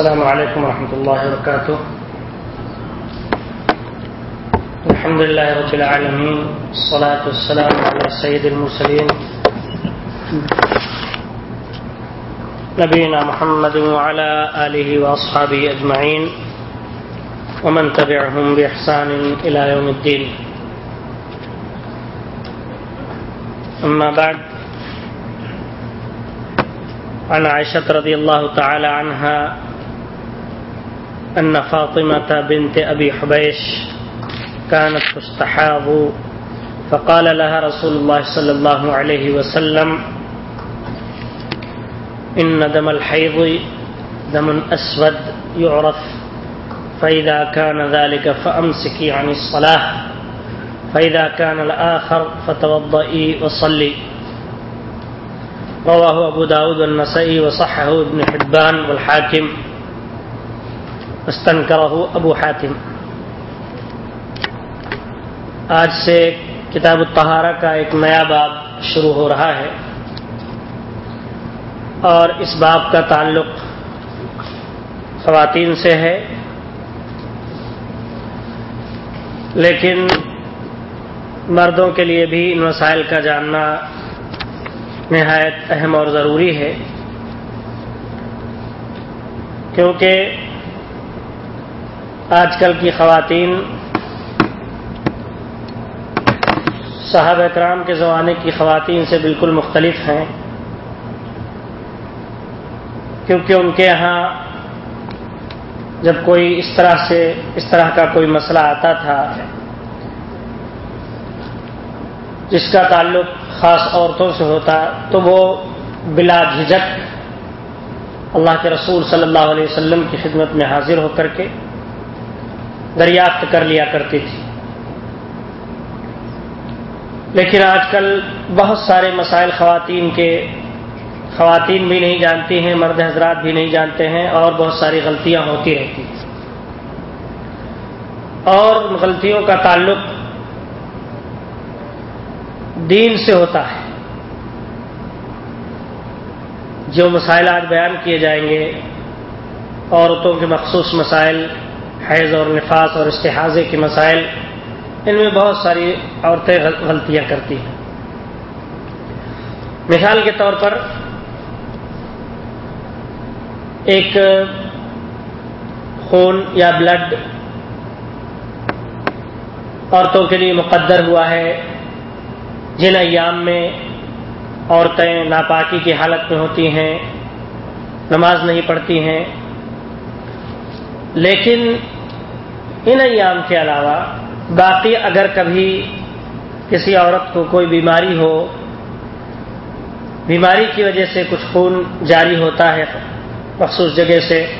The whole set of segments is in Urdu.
السلام عليكم ورحمة الله وبركاته. الحمد لله رب العالمين الصلاة والسلام على سيد المرسلين. نبينا محمد وعلى آله وأصحابه أجمعين، ومن تبعهم بإحسان إلى يوم الدين. أما بعد، عن عائشة رضي الله تعالى عنها أن فاطمة بنت أبي حبيش كانت تستحاض، فقال لها رسول الله صلى الله عليه وسلم، إن دم الحيض دم أسود يعرف، فإذا كان ذلك فأمسكي عن الصلاة، فإذا كان الآخر فتوضئي وصلي. رواه أبو داود والنسائي وصحه ابن حبان والحاكم. استنكره أبو حاتم۔ آج سے کتاب الطہارہ کا ایک نیا باب شروع ہو رہا ہے۔ اور اس باب کا تعلق خواتین سے ہے۔ لیکن مردوں کے لیے بھی ان مسائل کا جاننا نہایت اہم اور ضروری ہے۔ کیونکہ آج کل کی خواتین صاحب اکرام کے زمانے کی خواتین سے بالکل مختلف ہیں، کیونکہ ان کے یہاں جب کوئی اس طرح سے، اس طرح کا کوئی مسئلہ آتا تھا، جس کا تعلق خاص عورتوں سے ہوتا، تو وہ بلا جھجک اللہ کے رسول صلی اللہ علیہ وسلم کی خدمت میں حاضر ہو کر کے دریافت کر لیا کرتی تھی۔ لیکن آج کل بہت سارے مسائل خواتین کے خواتین بھی نہیں جانتی ہیں، مرد حضرات بھی نہیں جانتے ہیں اور بہت ساری غلطیاں ہوتی رہتی ہیں۔ اور غلطیوں کا تعلق دین سے ہوتا ہے۔ جو مسائل آج بیان کیے جائیں گے، عورتوں کے مخصوص مسائل حیض اور نفاس اور استحاظے کے مسائل، ان میں بہت ساری عورتیں غلطیاں کرتی ہیں۔ مثال کے طور پر، ایک خون یا بلڈ عورتوں کے لیے مقدر ہوا ہے۔ جن ایام میں عورتیں ناپاکی کی حالت میں ہوتی ہیں، نماز نہیں پڑھتی ہیں لیکن ان ایام کے علاوہ باقی اگر کبھی کسی عورت کو کوئی بیماری ہو، بیماری کی وجہ سے کچھ خون جاری ہوتا ہے مخصوص جگہ سے،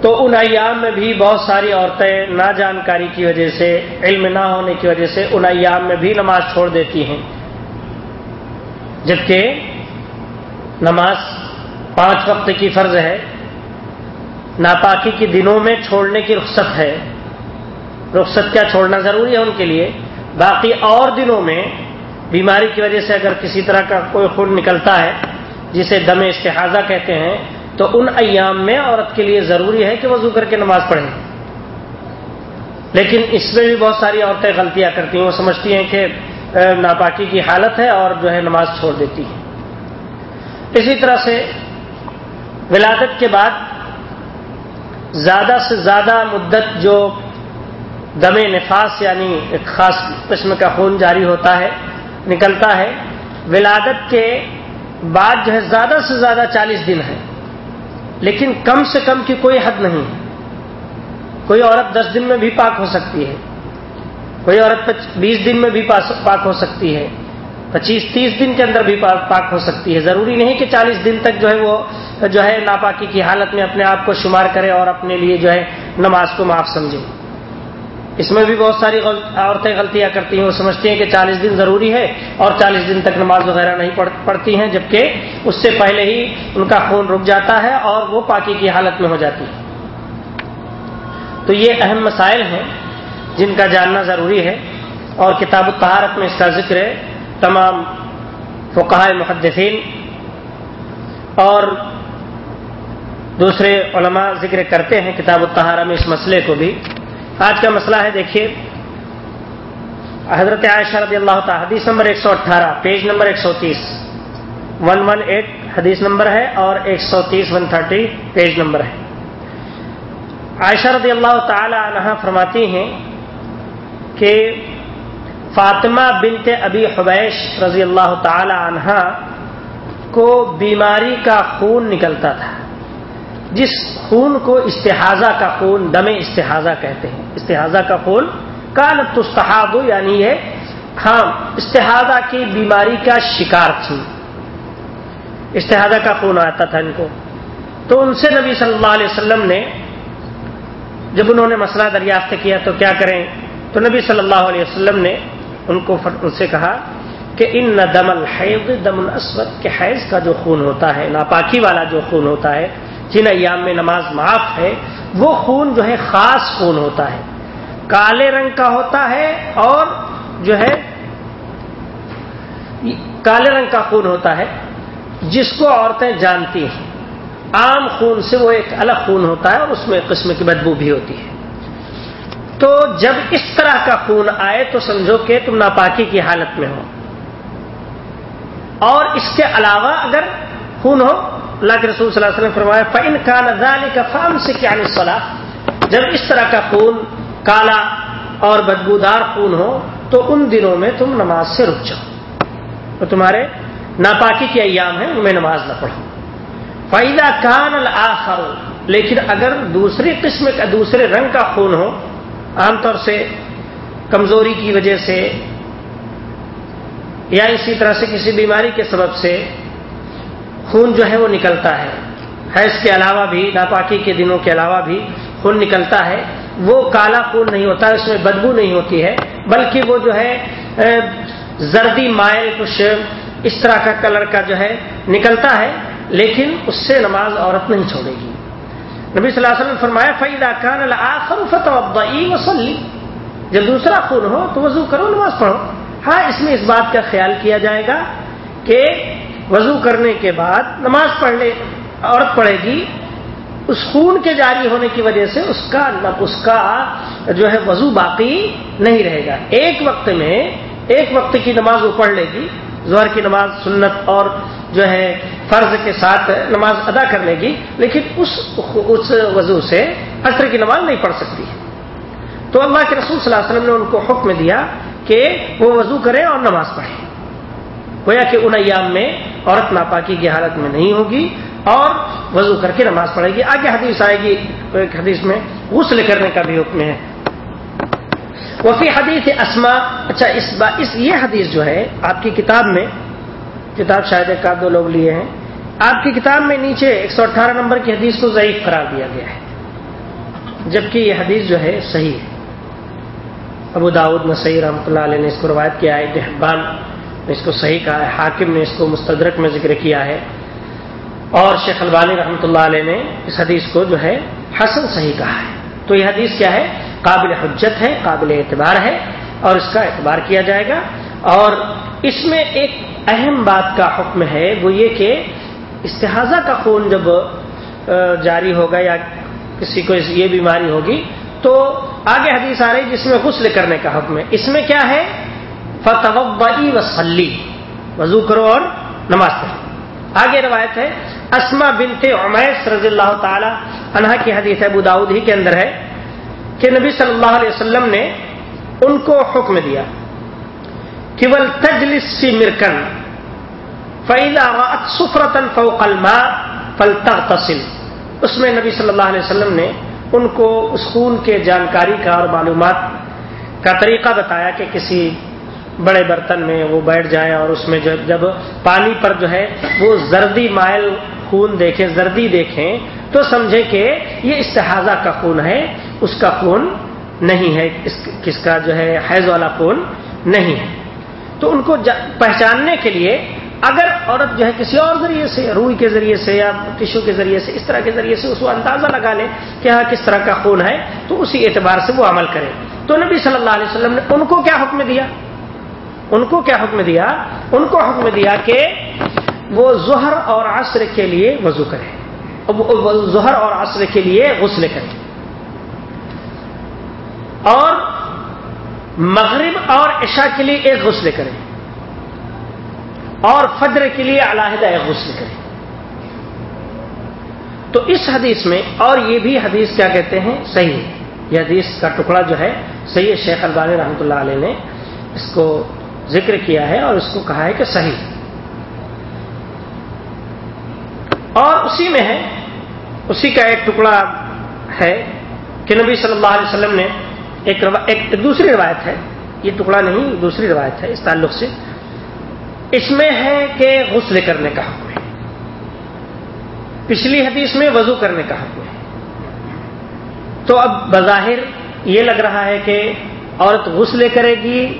تو ان ایام میں بھی بہت ساری عورتیں نا جانکاری کی وجہ سے، علم نہ ہونے کی وجہ سے ان ایام میں بھی نماز چھوڑ دیتی ہیں۔ جبکہ نماز پانچ وقت کی فرض ہے۔ ناپاکی کے دنوں میں چھوڑنے کی رخصت ہے۔ رخصت کیا چھوڑنا ضروری ہے ان کے لیے؟ باقی اور دنوں میں بیماری کی وجہ سے اگر کسی طرح کا کوئی خون نکلتا ہے، جسے دم استحاظہ کہتے ہیں، تو ان ایام میں عورت کے لیے ضروری ہے کہ وضو کر کے نماز پڑھیں۔ لیکن اس میں بھی بہت ساری عورتیں غلطیاں کرتی ہیں، وہ سمجھتی ہیں کہ ناپاکی کی حالت ہے اور جو ہے نماز چھوڑ دیتی ہیں اسی طرح سے ولادت کے بعد زیادہ سے زیادہ مدت جو دم نفاس یعنی ایک خاص قسم کا خون جاری ہوتا ہے، نکلتا ہے، ولادت کے بعد جو ہے زیادہ سے زیادہ چالیس دن ہے لیکن کم سے کم کی کوئی حد نہیں۔ ہے کوئی عورت دس دن میں بھی پاک ہو سکتی ہے۔ کوئی عورت بیس دن میں بھی پاک ہو سکتی ہے۔ پچیس تیس دن کے اندر بھی پاک ہو سکتی ہے۔ ضروری نہیں کہ چالیس دن تک جو ہے وہ جو ہے ناپاکی کی حالت میں اپنے آپ کو شمار کرے اور اپنے لیے جو ہے نماز کو معاف سمجھے۔ اس میں بھی بہت ساری عورتیں غلطیاں کرتی ہیں۔ وہ سمجھتی ہیں کہ چالیس دن ضروری ہے اور چالیس دن تک نماز وغیرہ نہیں پڑھتی ہیں، جبکہ اس سے پہلے ہی ان کا خون رک جاتا ہے اور وہ پاکی کی حالت میں ہو جاتی ہے۔ تو یہ اہم مسائل ہیں جن کا جاننا ضروری ہے اور کتاب الطہارت میں اس کا ذکر ہے۔ تمام فقہ محدثین اور دوسرے علماء ذکر کرتے ہیں کتاب الطہارہ میں اس مسئلے کو بھی۔ آج کا مسئلہ ہے دیکھیے، حضرت عائشہ رضی اللہ تعالی، حدیث نمبر ایک سو اٹھارہ، پیج نمبر ایک سو تیس۔ ون ون ایٹ حدیث نمبر ہے اور ایک سو تیس ون تھرٹی پیج نمبر ہے۔ عائشہ رضی اللہ تعالی عنہ فرماتی ہیں کہ فاطمہ بنت ابی حبیش رضی اللہ تعالی عنہ کو بیماری کا خون نکلتا تھا۔ جس خون کو استحاظہ کا خون دم استحاظہ کہتے ہیں۔ استحاظہ کا خون کان تستحاب یعنی یہ ہاں استحاظہ کی بیماری کا شکار تھی۔ استحاظہ کا خون آتا تھا ان کو۔ تو ان سے نبی صلی اللہ علیہ وسلم نے جب انہوں نے مسئلہ دریافت کیا تو کیا کریں؟ تو نبی صلی اللہ علیہ وسلم نے ان کو ان سے کہا کہ ان نہ دم الحیض دم الاسود کے حیض کا جو خون ہوتا ہے، ناپاکی والا جو خون ہوتا ہے، جن ایام میں نماز معاف ہے، وہ خون جو ہے خاص خون ہوتا ہے۔ کالے رنگ کا ہوتا ہے اور جو ہے، کالے رنگ کا خون ہوتا ہے، جس کو عورتیں جانتی ہیں۔ عام خون سے وہ ایک الگ خون ہوتا ہے اور اس میں قسم کی بدبو بھی ہوتی ہے۔ تو جب اس طرح کا خون آئے تو سمجھو کہ تم ناپاکی کی حالت میں ہو۔ اور اس کے علاوہ اگر خون ہو، اللہ کے رسول صلی اللہ علیہ وسلم فرمایا فن کا نظال کا فام سے کیا نصلاح جب اس طرح کا خون کالا اور بدبودار خون ہو، تو ان دنوں میں تم نماز سے رک جاؤ۔ تو تمہارے ناپاکی کے ایام ہیں ان میں نماز نہ پڑھو۔ فائدہ کان الآخر، لیکن اگر دوسری قسم کا، دوسرے رنگ کا خون ہو عام طور سے کمزوری کی وجہ سے یا اسی طرح سے کسی بیماری کے سبب سے خون جو ہے وہ نکلتا ہے۔ حیض کے علاوہ بھی، ناپاکی کے دنوں کے علاوہ بھی خون نکلتا ہے۔ وہ کالا خون نہیں ہوتا، اس میں بدبو نہیں ہوتی ہے، بلکہ وہ جو ہے زردی، مائل، کچھ اس طرح کا کلر کا جو ہے نکلتا ہے، لیکن اس سے نماز عورت نہیں چھوڑے گی۔ نبی صلی اللہ علیہ وسلم فرمایا فیدا کان الآخر فتح وسلی جب دوسرا خون ہو تو وضو کرو، نماز پڑھو۔ ہاں اس میں اس بات کا خیال کیا جائے گا کہ وضو کرنے کے بعد نماز پڑھ لے عورت پڑھے گی، اس خون کے جاری ہونے کی وجہ سے اس کا اس کا جو ہے وضو باقی نہیں رہے گا۔ ایک وقت میں، ایک وقت کی نماز وہ پڑھ لے گی۔ ظہر کی نماز سنت اور جو ہے فرض کے ساتھ نماز ادا کر لے گی، لیکن اس اس وضو سے عصر کی نماز نہیں پڑھ سکتی۔ تو اللہ کے رسول صلی اللہ علیہ وسلم نے ان کو حکم دیا کہ وہ وضو کریں اور نماز پڑھیں۔ گویا کہ ان ایام میں عورت ناپاکی کی حالت میں نہیں ہوگی اور وضو کر کے نماز پڑھے گی۔ آگے حدیث آئے گی ایک حدیث میں غسل کرنے کا بھی حکم ہے۔ وفی حدیث اسما اچھا اس با، اس یہ حدیث جو ہے، آپ کی کتاب میں کتاب شاید ایک دو لوگ لیے ہیں۔ آپ کی کتاب میں نیچے ایک سو اٹھارہ نمبر کی حدیث کو ضعیف قرار دیا گیا ہے۔ جبکہ یہ حدیث جو ہے صحیح ہے۔ ابو داود نسائی رحمۃ اللہ علیہ نے اس کو روایت کیا ہے۔ دہبان نے اس کو صحیح کہا ہے۔ حاکم نے اس کو مستدرک میں ذکر کیا ہے۔ اور شیخ البانی رحمۃ اللہ علیہ نے اس حدیث کو جو ہے حسن صحیح کہا ہے۔ تو یہ حدیث کیا ہے؟ قابل حجت ہے، قابل اعتبار ہے اور اس کا اعتبار کیا جائے گا۔ اور اس میں ایک اہم بات کا حکم ہے وہ یہ کہ استحاظہ کا خون جب جاری ہوگا یا کسی کو یہ بیماری ہوگی، تو آگے حدیث آ رہی جس میں غسل کرنے کا حکم ہے۔ اس میں کیا ہے؟ فتح وسلی وضو کرو اور نماز پڑھو۔ آگے روایت ہے اسما بنت عمیس رضی اللہ تعالی عنہ کی حدیث ابو داود ہی کے اندر ہے کہ نبی صلی اللہ علیہ وسلم نے ان کو حکم دیا۔ کہ ول تجلس سی مرکن فیلا سفرتن فوق الماء فلتغتسل۔ اس میں نبی صلی اللہ علیہ وسلم نے ان کو اس خون کے جانکاری کا اور معلومات کا طریقہ بتایا کہ کسی بڑے برتن میں وہ بیٹھ جائیں اور اس میں جب جب پانی پر جو ہے وہ زردی مائل خون دیکھیں، زردی دیکھیں، تو سمجھے کہ یہ استحاظہ کا خون ہے، اس کا خون نہیں ہے کس کا جو ہے حیض والا خون نہیں ہے۔ تو ان کو پہچاننے کے لیے اگر عورت جو ہے کسی اور ذریعے سے، روئی کے ذریعے سے یا ٹشو کے ذریعے سے، اس طرح کے ذریعے سے اس کو اندازہ لگا لے کہ ہاں کس طرح کا خون ہے، تو اسی اعتبار سے وہ عمل کرے۔ تو نبی صلی اللہ علیہ وسلم نے ان کو کیا حکم دیا؟ ان کو کیا حکم دیا؟ ان کو حکم دیا کہ وہ ظہر اور عصر کے لیے وضو کرے۔ ظہر اور عصر کے لیے غسل کرے۔ اور مغرب اور عشاء کے لیے ایک غسل کرے اور فجر کے لیے علیحدہ ایک غسل کرے تو اس حدیث میں اور یہ بھی حدیث کیا کہتے ہیں؟ صحیح یہ حدیث کا ٹکڑا جو ہے، صحیح شیخ البانی رحمۃ اللہ علیہ نے اس کو ذکر کیا ہے اور اس کو کہا ہے کہ صحیح۔ اور اسی میں ہے، اسی کا ایک ٹکڑا ہے کہ نبی صلی اللہ علیہ وسلم نے ایک, ایک دوسری روایت ہے۔ یہ ٹکڑا نہیں دوسری روایت ہے اس تعلق سے۔ اس میں ہے کہ غسل کرنے کا حکم ہے۔ پچھلی حدیث میں وضو کرنے کا حکم ہے۔ تو اب بظاہر یہ لگ رہا ہے کہ عورت غسل کرے گی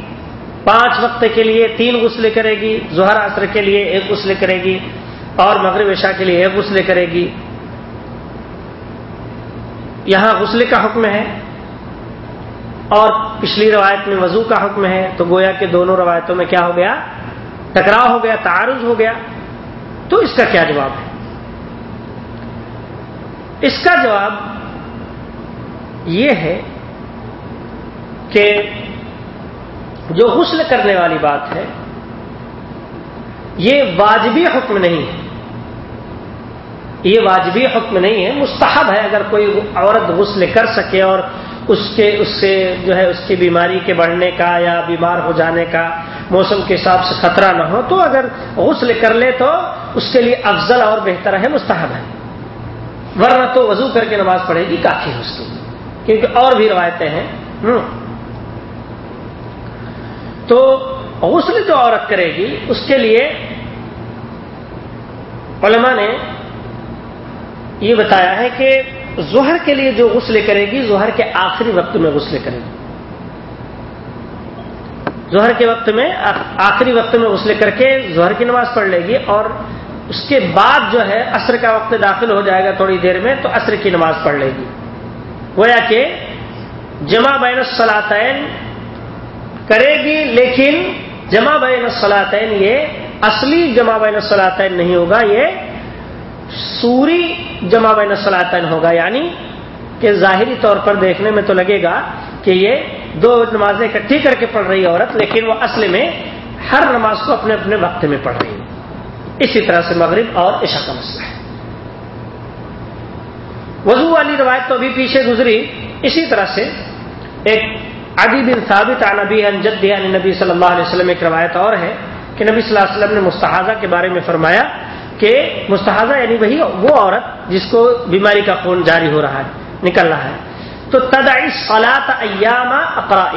پانچ وقت کے لیے تین غسل کرے گی ظہر عصر کے لیے ایک غسل کرے گی اور مغرب عشاء کے لیے ایک غسل کرے گی۔ یہاں غسل کا حکم ہے۔ اور پچھلی روایت میں وضو کا حکم ہے تو گویا کہ دونوں روایتوں میں کیا ہو گیا؟ ٹکراؤ ہو گیا، تعارض ہو گیا۔ تو اس کا کیا جواب ہے؟ اس کا جواب یہ ہے کہ جو غسل کرنے والی بات ہے، یہ واجبی حکم نہیں ہے۔ یہ واجبی حکم نہیں ہے، مستحب ہے۔ اگر کوئی عورت غسل کر سکے اور اس کے اس سے جو ہے اس کی بیماری کے بڑھنے کا یا بیمار ہو جانے کا موسم کے حساب سے خطرہ نہ ہو تو اگر غسل کر لے تو اس کے لیے افضل اور بہتر ہے، مستحب ہے۔ ورنہ تو وضو کر کے نماز پڑھے گی کافی ہے اس کی۔ کیونکہ اور بھی روایتیں ہیں۔ تو غسل جو عورت کرے گی، اس کے لیے علماء نے یہ بتایا ہے کہ ظہر کے لیے جو غسل کرے گی، ظہر کے آخری وقت میں غسل کرے گی۔ ظہر کے وقت میں، آخری وقت میں غسل کر کے ظہر کی نماز پڑھ لے گی اور اس کے بعد جو ہے عصر کا وقت داخل ہو جائے گا تھوڑی دیر میں، تو عصر کی نماز پڑھ لے گی۔ گویا کہ جمع بین الصلاطین کرے گی، لیکن جمع بین الصلاطین یہ اصلی جمع بین الصلاطین نہیں ہوگا، یہ سوری جمع بین الصلاطین ہوگا یعنی کہ ظاہری طور پر دیکھنے میں تو لگے گا کہ یہ دو نمازیں اکٹھی کر کے پڑھ رہی عورت، لیکن وہ اصل میں ہر نماز کو اپنے اپنے وقت میں پڑھ رہی ہے۔ اسی طرح سے مغرب اور عشاء کا مسئلہ ہے۔ وضو والی روایت تو ابھی پیچھے گزری۔ اسی طرح سے ایک عدی بن ثابت عن نبی انجد نبی صلی اللہ علیہ وسلم، ایک روایت اور ہے کہ نبی صلی اللہ علیہ وسلم نے مستحاضہ کے بارے میں فرمایا کہ مستحاضہ یعنی وہی وہ عورت جس کو بیماری کا خون جاری ہو رہا ہے، نکل رہا ہے۔ تو تدعی صلاۃ ایام اقرا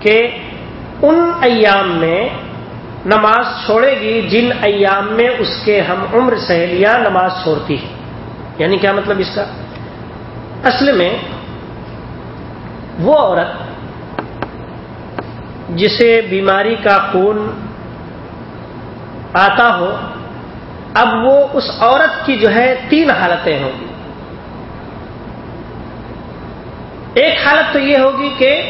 کہ ان ایام میں نماز چھوڑے گی جن ایام میں اس کے ہم عمر سہیلیاں نماز چھوڑتی ہیں۔ یعنی کیا مطلب اس کا؟ اصل میں وہ عورت جسے بیماری کا خون آتا ہو اب وہ اس عورت کی جو ہے تین حالتیں ہوں گی۔ ایک حالت تو یہ ہوگی کہ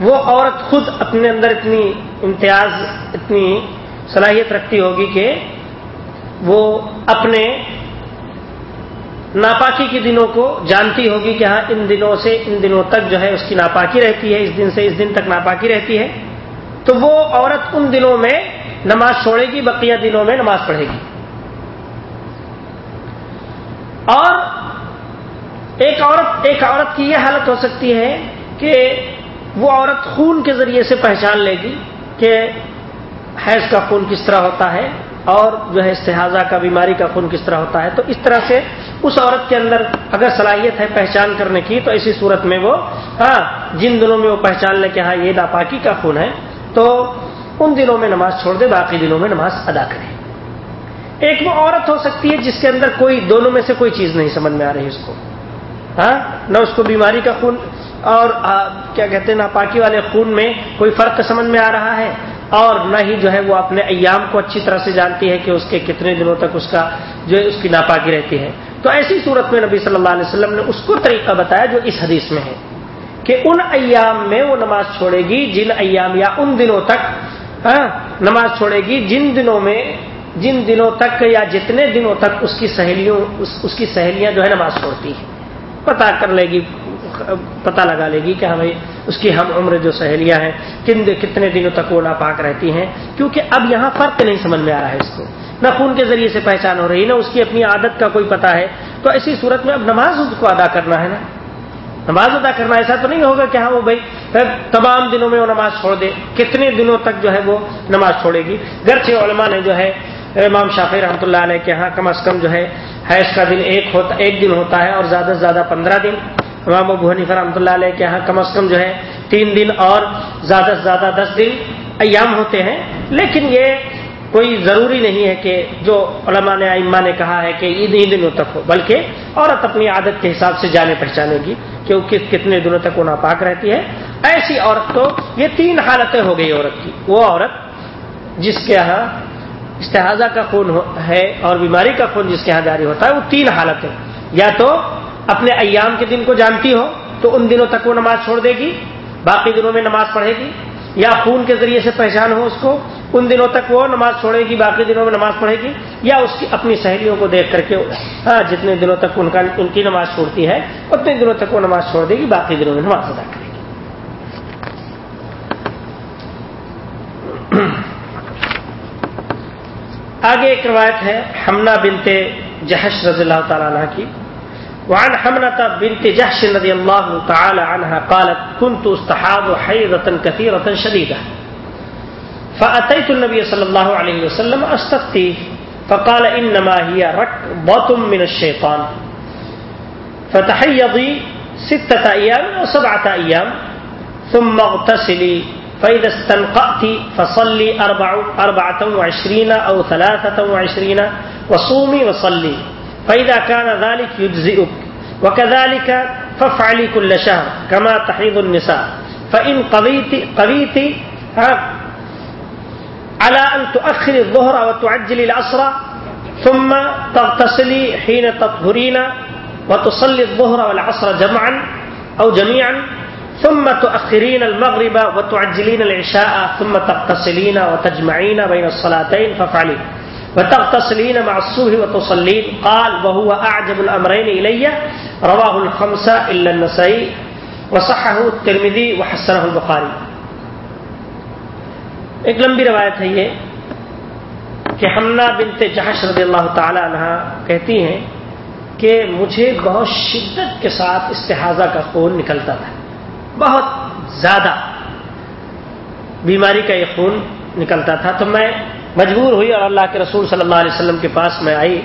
وہ عورت خود اپنے اندر اتنی امتیاز، اتنی صلاحیت رکھتی ہوگی کہ وہ اپنے ناپاکی کے دنوں کو جانتی ہوگی کہ ہاں ان دنوں سے ان دنوں تک جو ہے اس کی ناپاکی رہتی ہے، اس دن سے اس دن تک ناپاکی رہتی ہے۔ تو وہ عورت ان دنوں میں نماز چھوڑے گی، بقیہ دنوں میں نماز پڑھے گی۔ اور ایک عورت ایک عورت کی یہ حالت ہو سکتی ہے کہ وہ عورت خون کے ذریعے سے پہچان لے گی کہ حیض کا خون کس طرح ہوتا ہے اور جو ہے استحاظہ کا، بیماری کا خون کس طرح ہوتا ہے۔ تو اس طرح سے اس عورت کے اندر اگر صلاحیت ہے پہچان کرنے کی، تو ایسی صورت میں وہ ہاں جن دنوں میں وہ پہچان لے کہ ہاں یہ ناپاکی کا خون ہے، تو ان دنوں میں نماز چھوڑ دے، باقی دنوں میں نماز ادا کرے۔ ایک وہ عورت ہو سکتی ہے جس کے اندر کوئی دونوں میں سے کوئی چیز نہیں سمجھ میں آ رہی اس کو۔ ہاں؟ نہ اس کو بیماری کا خون اور کیا کہتے ہیں ناپاکی والے خون میں کوئی فرق سمجھ میں آ رہا ہے اور نہ ہی جو ہے وہ اپنے ایام کو اچھی طرح سے جانتی ہے کہ اس کے کتنے دنوں تک اس کا جو ہے اس کی ناپاکی رہتی ہے۔ تو ایسی صورت میں نبی صلی اللہ علیہ وسلم نے اس کو طریقہ بتایا جو اس حدیث میں ہے کہ ان ایام میں وہ نماز چھوڑے گی جن ایام یا ان دنوں تک ہاں، نماز چھوڑے گی جن دنوں میں جن دنوں تک یا جتنے دنوں تک اس کی سہیلیوں اس, اس کی سہیلیاں جو ہے نماز چھوڑتی ہیں۔ پتا کر لے گی پتہ لگا لے گی کہ ہمیں اس کی ہم عمر جو سہیلیاں ہیں کن کتنے دنوں تک وہ ناپاک رہتی ہیں؟ کیونکہ اب یہاں فرق نہیں سمجھ میں آ رہا ہے اس کو۔ نہ خون کے ذریعے سے پہچان ہو رہی نہ اس کی اپنی عادت کا کوئی پتا ہے۔ تو ایسی صورت میں اب نماز کو ادا کرنا ہے نا۔ نماز ادا کرنا ایسا تو نہیں ہوگا کہ ہاں وہ بھائی تمام دنوں میں وہ نماز چھوڑ دے کتنے دنوں تک جو ہے وہ نماز چھوڑے گی۔ گرچہ علماء نے جو ہے امام شافی رحمۃ اللہ علیہ کے ہاں کم از کم جو ہے حیض کا دن ایک ہوتا ایک دن ہوتا ہے اور زیادہ سے زیادہ پندرہ دن۔ امام ابو حنیفہ رحمۃ اللہ علیہ کے ہاں کم از کم جو ہے تین دن اور زیادہ سے زیادہ دس دن ایام ہوتے ہیں۔ لیکن یہ کوئی ضروری نہیں ہے کہ جو علماء نے ائمہ نے کہا ہے کہ عید ہی دنوں تک ہو، بلکہ عورت اپنی عادت کے حساب سے جانے پہچانے گی کہ وہ کتنے دنوں تک وہ ناپاک رہتی ہے۔ ایسی عورت تو یہ تین حالتیں ہو گئی عورت کی۔ وہ عورت جس کے یہاں استحاظہ کا خون ہے اور بیماری کا خون جس کے یہاں جاری ہوتا ہے، وہ تین حالتیں یا تو اپنے ایام کے دن کو جانتی ہو تو ان دنوں تک وہ نماز چھوڑ دے گی، باقی دنوں میں نماز پڑھے گی، یا خون کے ذریعے سے پہچان ہو اس کو، ان دنوں تک وہ نماز چھوڑے گی، باقی دنوں میں نماز پڑھے گی، یا اس کی اپنی سہیلیوں کو دیکھ کر کے ہاں جتنے دنوں تک ان کا، ان کی نماز چھوڑتی ہے، اتنے دنوں تک وہ نماز چھوڑ دے گی، باقی دنوں میں نماز ادا کرے گی۔ آگے ایک روایت ہے ہمنا بنتے جہش رضی اللہ تعالی عنہ کی۔ وعن حمنة بنت جحش رضي الله تعالى عنها قالت كنت استحاض حيضة كثيرة شديدة فأتيت النبي صلى الله عليه وسلم أستفتيه فقال إنما هي ركضة من الشيطان فتحيضي ستة أيام أو سبعة أيام ثم اغتسلي فإذا استنقأت فصلي أربع أربعة وعشرين أو ثلاثة وعشرين وصومي وصلي فإذا كان ذلك يجزئك. وكذلك فافعلي كل شهر كما تحيض النساء. فإن قضيت, قضيت على أن تؤخر الظهر وتعجلي العصر ثم تغتسلي حين تطهرين وتصلي الظهر والعصر جمعا أو جميعا ثم تؤخرين المغرب وتعجلين العشاء ثم تغتسلين وتجمعين بين الصلاتين فافعلي. وتغتسلين مع الصبح وتصلين. قال وهو أعجب الأمرين إلي. رواه الخمسة إلا النسائي. وصحه الترمذي وحسنه البخاري. ایک لمبی روایت ہے یہ کہ ہمنا بنت جہش رضی اللہ تعالی عنہ کہتی ہیں کہ مجھے بہت شدت کے ساتھ استحاظہ کا خون نکلتا تھا۔ بہت زیادہ بیماری کا یہ خون نکلتا تھا۔ تو میں مجبور ہوئی اور اللہ کے رسول صلی اللہ علیہ وسلم کے پاس میں آئی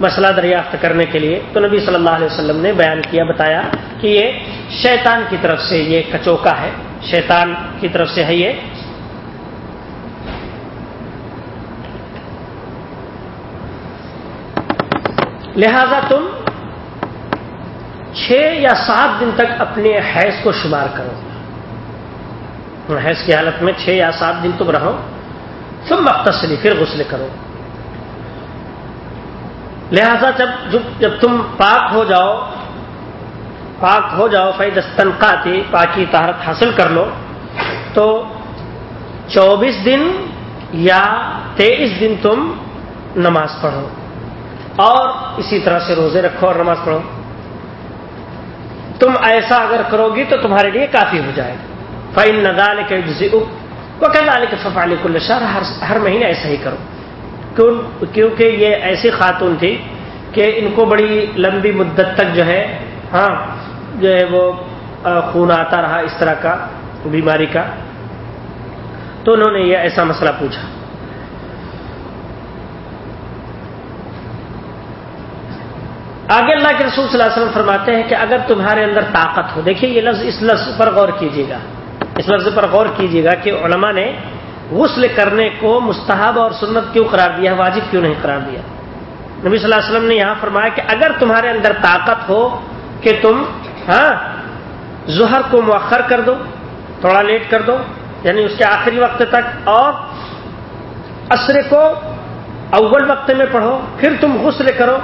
مسئلہ دریافت کرنے کے لیے۔ تو نبی صلی اللہ علیہ وسلم نے بیان کیا، بتایا کہ یہ شیطان کی طرف سے یہ کچوکا ہے۔ شیطان کی طرف سے ہے یہ۔ لہذا تم چھ یا سات دن تک اپنے حیض کو شمار کرو۔ حیض کی حالت میں چھ یا سات دن تم رہو۔ تم مختصلی پھر غسل کرو۔ لہذا جب جب تم پاک ہو جاؤ، پاک ہو جاؤ فی دستن تھی پاکی طہارت حاصل کر لو، تو چوبیس دن یا تیئیس دن تم نماز پڑھو۔ اور اسی طرح سے روزے رکھو اور نماز پڑھو۔ تم ایسا اگر کرو گی تو تمہارے لیے کافی ہو جائے گا۔ فائن ندال کے وہ کہنا کہ ففال کل شہر ہر مہینے ایسا ہی کرو۔ کیونکہ یہ ایسی خاتون تھی کہ ان کو بڑی لمبی مدت تک جو ہے ہاں جو ہے وہ خون آتا رہا اس طرح کا، بیماری کا۔ تو انہوں نے یہ ایسا مسئلہ پوچھا۔ آگے اللہ کے رسول صلی اللہ علیہ وسلم فرماتے ہیں کہ اگر تمہارے اندر طاقت ہو، دیکھیے یہ لفظ اس لفظ پر غور کیجیے گا۔ اس لفظ پر غور کیجیے گا کہ علماء نے غسل کرنے کو مستحب اور سنت کیوں قرار دیا، واجب کیوں نہیں قرار دیا؟ نبی صلی اللہ علیہ وسلم نے یہاں فرمایا کہ اگر تمہارے اندر طاقت ہو کہ تم ہاں ظہر کو مؤخر کر دو، تھوڑا لیٹ کر دو یعنی اس کے آخری وقت تک، اور عصر کو اول وقت میں پڑھو، پھر تم غسل کرو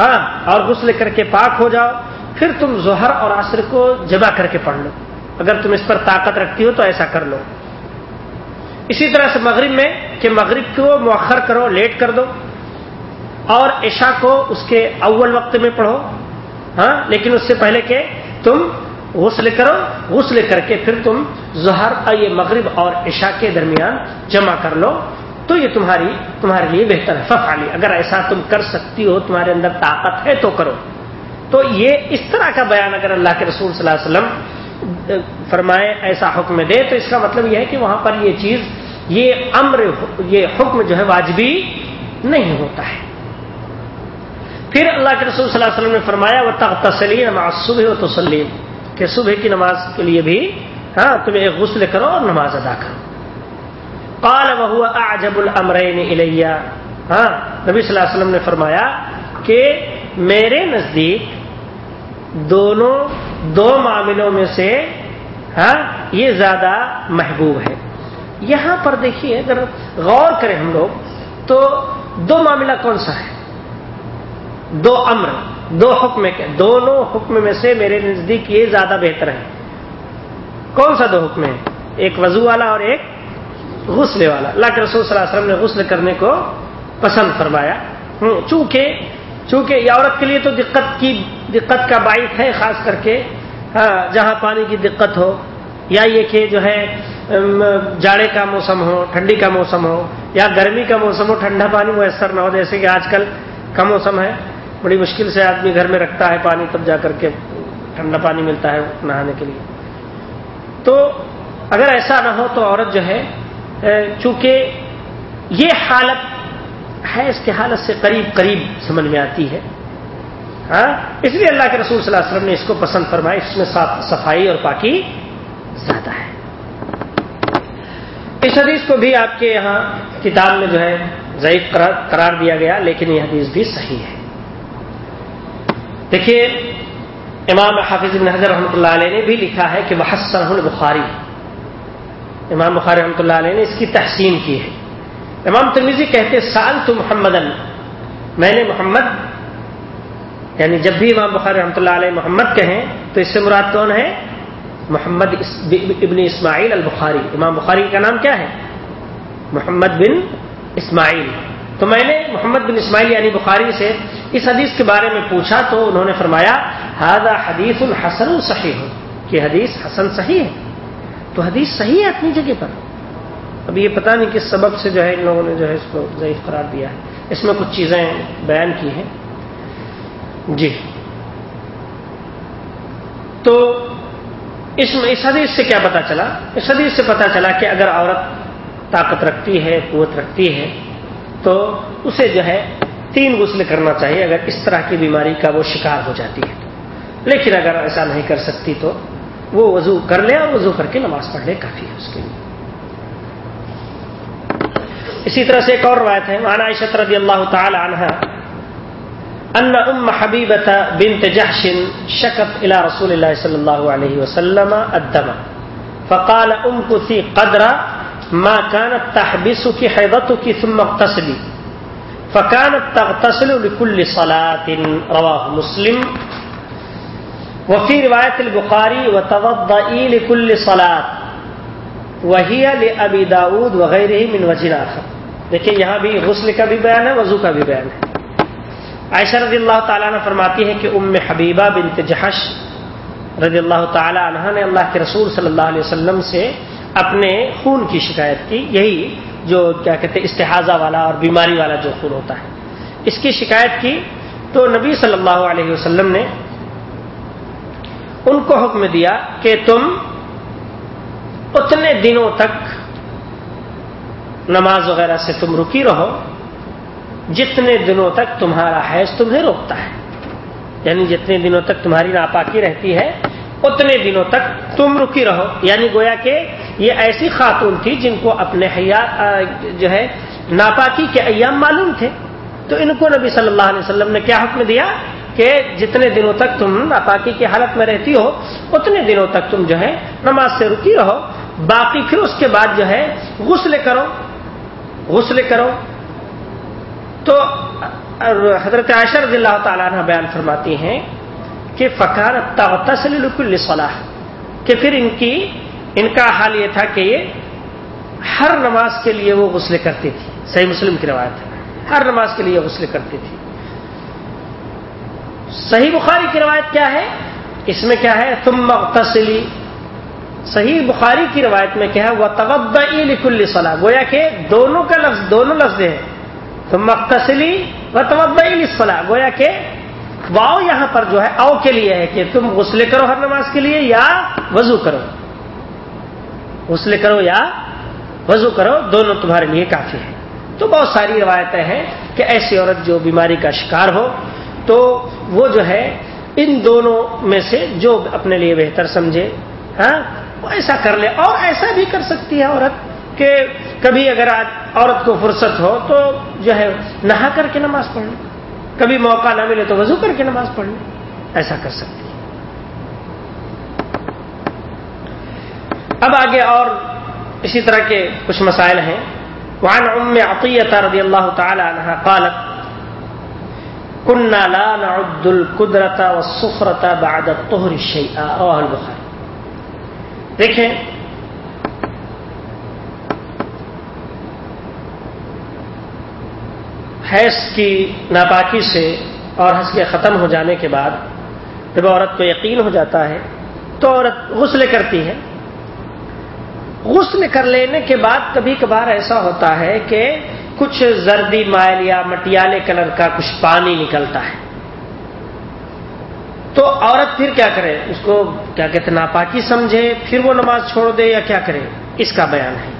ہاں اور غسل کر کے پاک ہو جاؤ۔ پھر تم ظہر اور عصر کو جمع کر کے پڑھ لو۔ اگر تم اس پر طاقت رکھتی ہو تو ایسا کر لو۔ اسی طرح سے مغرب میں کہ مغرب کو مؤخر کرو، لیٹ کر دو۔ اور عشاء کو اس کے اول وقت میں پڑھو۔ ہاں لیکن اس سے پہلے کہ تم غسل کرو۔ غسل کر کے پھر تم ظہر یہ مغرب اور عشاء کے درمیان جمع کر لو۔ تو یہ تمہاری، تمہارے لیے بہتر ہے۔ فخالی اگر ایسا تم کر سکتی ہو، تمہارے اندر طاقت ہے تو کرو۔ تو یہ اس طرح کا بیان اگر اللہ کے رسول صلی اللہ علیہ وسلم فرمائے ایسا حکم دے، تو اس کا مطلب یہ ہے کہ وہاں پر یہ چیز، یہ امر، یہ حکم جو ہے واجبی نہیں ہوتا ہے۔ پھر اللہ کے رسول صلی اللہ علیہ وسلم نے فرمایا وہ تخ تسلیم صبح و تسلیم کہ صبح کی نماز کے لیے بھی ہاں تم ایک غسل کرو اور نماز ادا کرو۔ قال وہ اعجب الامرین الیہ ہاں نبی صلی اللہ علیہ وسلم نے فرمایا کہ میرے نزدیک دونوں دو معاملوں میں سے ہاں یہ زیادہ محبوب ہے۔ یہاں پر دیکھیے، اگر غور کریں ہم لوگ، تو دو معاملہ کون سا ہے؟ دو امر، دو حکم کے، دونوں حکم میں سے میرے نزدیک یہ زیادہ بہتر ہے کون سا دو حکم ہے ایک وضو والا اور ایک غسلے والا۔ اللہ کے رسول صلی اللہ علیہ وسلم نے غسل کرنے کو پسند فرمایا۔ چونکہ چونکہ یہ عورت کے لیے تو دقت کی دقت کا باعث ہے، خاص کر کے ہاں، جہاں پانی کی دقت ہو، یا یہ کہ جو ہے جاڑے کا موسم ہو، ٹھنڈی کا موسم ہو، یا گرمی کا موسم ہو، ٹھنڈا پانی میسر نہ ہو۔ جیسے کہ آج کل کا موسم ہے، بڑی مشکل سے آدمی گھر میں رکھتا ہے پانی، تب جا کر کے ٹھنڈا پانی ملتا ہے نہانے کے لیے۔ تو اگر ایسا نہ ہو تو عورت جو ہے چونکہ یہ حالت ہے، اس کی حالت سے قریب قریب سمجھ میں آتی ہے۔ ہاں اس لیے اللہ کے رسول صلی اللہ علیہ وسلم نے اس کو پسند فرمایا۔ اس میں صفائی اور پاکی زیادہ ہے۔ اس حدیث کو بھی آپ کے یہاں کتاب میں جو ہے ضعیف قرار دیا گیا، لیکن یہ حدیث بھی صحیح ہے۔ دیکھیے، امام حافظ بن حضر رحمۃ اللہ علیہ نے بھی لکھا ہے کہ وہ حسن بخاری امام بخاری رحمۃ اللہ علیہ نے اس کی تحسین کی ہے۔ امام ترمیزی کہتے سال تو محمد میں نے محمد یعنی جب بھی امام بخاری رحمۃ اللہ علیہ محمد کہیں تو اس سے مراد کون ہے؟ محمد ابن اسماعیل البخاری۔ امام بخاری کا نام کیا ہے؟ محمد بن اسماعیل۔ تو میں نے محمد بن اسماعیل یعنی بخاری سے اس حدیث کے بارے میں پوچھا تو انہوں نے فرمایا ہاضا حدیث الحسن صحیح ہو کہ حدیث حسن صحیح ہے۔ تو حدیث صحیح ہے اپنی جگہ پر؟ اب یہ پتہ نہیں کس سبب سے جو ہے ان لوگوں نے جو ہے اس کو ضعیف قرار دیا ہے۔ اس میں کچھ چیزیں بیان کی ہیں۔ جی۔ تو اس میں اس حدیث سے کیا پتا چلا؟ اس حدیث سے پتا چلا کہ اگر عورت طاقت رکھتی ہے، قوت رکھتی ہے، تو اسے جو ہے تین غسل کرنا چاہیے۔ اگر اس طرح کی بیماری کا وہ شکار ہو جاتی ہے۔ لیکن اگر ایسا نہیں کر سکتی تو وہ وضو کر لے اور وضو کر کے نماز پڑھ لے، کافی ہے اس کے لیے۔ اسی طرح سے ایک اور روایت ہے مانا عائشہ رضی اللہ تعالی عنہ ان ام حبیبت بنت جحش شکت الى رسول اللہ صلی اللہ علیہ وسلم الدم، فقال ام کثی قدر ما كانت تحبسك حيضتك ثم اغتسلي فكانت تغتسل لكل صلاة رواه مسلم۔ وفي رواية البخاري وتوضئي لكل صلاة وهي لأبي داود وغيره من وجه آخر۔ دیکھیں یہاں بھی غسل کا بھی بیان ہے، وضو کا بھی بیان ہے۔ عائشہ رضی اللہ تعالیٰ نے فرماتی ہے کہ ام حبیبہ بنت جہش رضی اللہ تعالیٰ عنہ نے اللہ کے رسول صلی اللہ علیہ وسلم سے اپنے خون کی شکایت کی، یہی جو کیا کہتے ہیں استحاظہ والا اور بیماری والا جو خون ہوتا ہے۔ اس کی شکایت کی تو نبی صلی اللہ علیہ وسلم نے ان کو حکم دیا کہ تم اتنے دنوں تک نماز وغیرہ سے تم رکی رہو، جتنے دنوں تک تمہارا حیض تمہیں روکتا ہے۔ یعنی جتنے دنوں تک تمہاری ناپاکی رہتی ہے، اتنے دنوں تک تم رکی رہو۔ یعنی گویا کہ یہ ایسی خاتون تھی جن کو اپنے حیا جو ہے، ناپاکی کے ایام معلوم تھے۔ تو ان کو نبی صلی اللہ علیہ وسلم نے کیا حکم دیا؟ کہ جتنے دنوں تک تم ناپاکی کی حالت میں رہتی ہو، اتنے دنوں تک تم جو ہے نماز سے رکی رہو۔ باقی پھر اس کے بعد جو ہے غسل کرو غسل کرو۔ تو حضرت عائشہ رضی اللہ تعالیٰ عنہ بیان فرماتی ہیں کہ فکار تسل صلاح کہ پھر ان کی، ان کا حال یہ تھا کہ یہ ہر نماز کے لیے وہ غسل کرتی تھی۔ صحیح مسلم کی روایت ہے۔ ہر نماز کے لیے غسل کرتی تھی۔ صحیح بخاری کی روایت کیا ہے؟ اس میں کیا ہے؟ تم مغتسلی صحیح بخاری کی روایت میں کیا ہے؟ وہ توب لکل صلاح گویا کہ دونوں کا لفظ، دونوں لفظ ہیں۔ تم مختصلی و توب صلاح گویا کہ واؤ یہاں پر جو ہے او کے لیے ہے کہ تم غسل کرو ہر نماز کے لیے یا وضو کرو۔ غسل کرو یا وضو کرو، دونوں تمہارے لیے کافی ہے تو بہت ساری روایتیں ہیں کہ ایسی عورت جو بیماری کا شکار ہو تو وہ جو ہے ان دونوں میں سے جو اپنے لیے بہتر سمجھے ہاں؟ وہ ایسا کر لے اور ایسا بھی کر سکتی ہے عورت کہ کبھی اگر آج عورت کو فرصت ہو تو جو ہے نہا کر کے نماز پڑھ لے۔ کبھی موقع نہ ملے تو وضو کر کے نماز پڑھ لے۔ ایسا کر سکتی ہے۔ اب آگے اور اسی طرح کے کچھ مسائل ہیں۔ وعن ام عطیہ رضی اللہ تعالی عنہ قالت كنا لا نعد القدرت والصفرة بعد الطهر الشيء رواه البخاری دیکھیں، حیض کی ناپاکی سے اور ہنس کے ختم ہو جانے کے بعد جب عورت کو یقین ہو جاتا ہے، تو عورت غسل کرتی ہے۔ غسل کر لینے کے بعد کبھی کبھار ایسا ہوتا ہے کہ کچھ زردی مائل یا مٹیالے کلر کا کچھ پانی نکلتا ہے۔ تو عورت پھر کیا کرے؟ اس کو کیا کہتے ناپاکی سمجھے، پھر وہ نماز چھوڑ دے یا کیا کرے؟ اس کا بیان ہے۔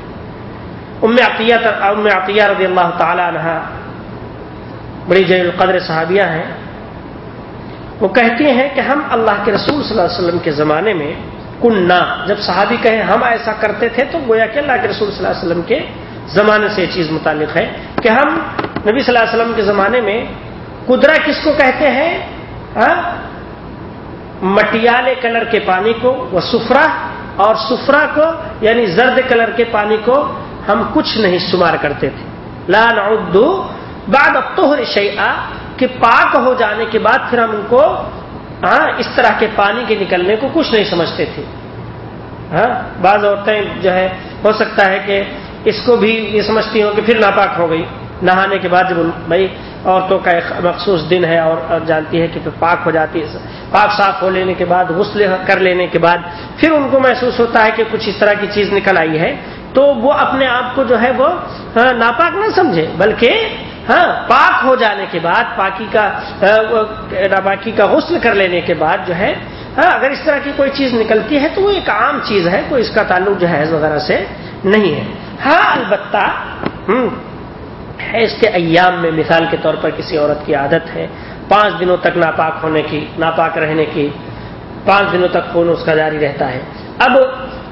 ام عطیہ ام عطیہ رضی اللہ تعالی عنہ بڑی جی القدر صحابیہ ہیں۔ وہ کہتی ہیں کہ ہم اللہ کے رسول صلی اللہ علیہ وسلم کے زمانے میں کننا، جب صحابی کہیں ہم ایسا کرتے تھے تو گویا کہ اللہ کے رسول صلی اللہ علیہ وسلم کے زمانے سے یہ چیز متعلق ہے کہ ہم نبی صلی اللہ علیہ وسلم کے زمانے میں قدرا کس کو کہتے ہیں؟ ہاں؟ مٹیالے کلر کے پانی کو وہ سفرا اور سفرا کو یعنی زرد کلر کے پانی کو ہم کچھ نہیں شمار کرتے تھے۔ لال اردو بعد اب تو کہ پاک ہو جانے کے بعد پھر ہم ان کو ہاں اس طرح کے پانی کے نکلنے کو کچھ نہیں سمجھتے تھے۔ ہاں بعض عورتیں جو ہے، ہو سکتا ہے کہ اس کو بھی یہ سمجھتی ہوں کہ پھر ناپاک ہو گئی۔ نہانے کے بعد جب بھائی، عورتوں کا ایک مخصوص دن ہے اور جانتی ہے کہ پھر پاک ہو جاتی ہے۔ پاک صاف ہو لینے کے بعد، غسل کر لینے کے بعد پھر ان کو محسوس ہوتا ہے کہ کچھ اس طرح کی چیز نکل آئی ہے۔ تو وہ اپنے آپ کو جو ہے وہ ہاں، ناپاک نہ سمجھے، بلکہ ہاں پاک ہو جانے کے بعد، پاکی کا ہاں، ناپاکی کا غسل کر لینے کے بعد جو ہے ہاں اگر اس طرح کی کوئی چیز نکلتی ہے تو وہ ایک عام چیز ہے، کوئی اس کا تعلق جو ہے وغیرہ سے نہیں ہے۔ ہاں البتہ ہے اس کے ایام میں مثال کے طور پر کسی عورت کی عادت ہے، پانچ دنوں تک ناپاک ہونے کی، ناپاک رہنے کی، پانچ دنوں تک خون اس کا جاری رہتا ہے۔ اب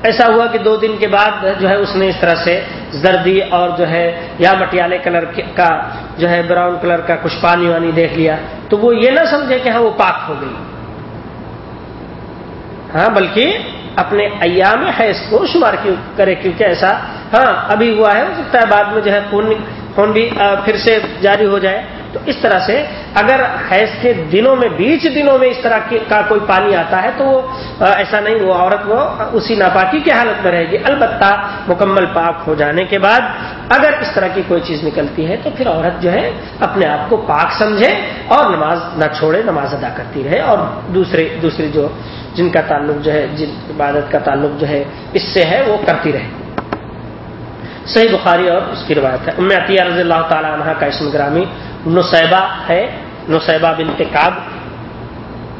ایسا ہوا کہ دو دن کے بعد جو ہے اس نے اس طرح سے زردی اور جو ہے یا مٹیالے کلر کا جو ہے براؤن کلر کا کچھ پانی وانی دیکھ لیا، تو وہ یہ نہ سمجھے کہ ہاں وہ پاک ہو گئی۔ ہاں بلکہ اپنے ایام حیض کو شمار کرے؟ کیونکہ ایسا ہاں ابھی ہوا ہے، ہو سکتا ہے بعد میں جو ہے خون خون بھی پھر سے جاری ہو جائے۔ تو اس طرح سے اگر حیض کے دنوں میں، بیچ دنوں میں اس طرح کا کوئی پانی آتا ہے تو وہ ایسا نہیں، وہ عورت وہ اسی ناپاکی کی حالت میں رہے گی۔ البتہ مکمل پاک ہو جانے کے بعد اگر اس طرح کی کوئی چیز نکلتی ہے تو پھر عورت جو ہے اپنے آپ کو پاک سمجھے اور نماز نہ چھوڑے، نماز ادا کرتی رہے اور دوسرے دوسری جو جن کا تعلق جو ہے، جن عبادت کا تعلق جو ہے، اس سے ہے، وہ کرتی رہے۔ صحیح بخاری اور اس کی روایت ہے۔ ام عطیہ رضی اللہ تعالیٰ عنہ کا اسم گرامی نصیبہ ہے، نصیبہ بنت کاب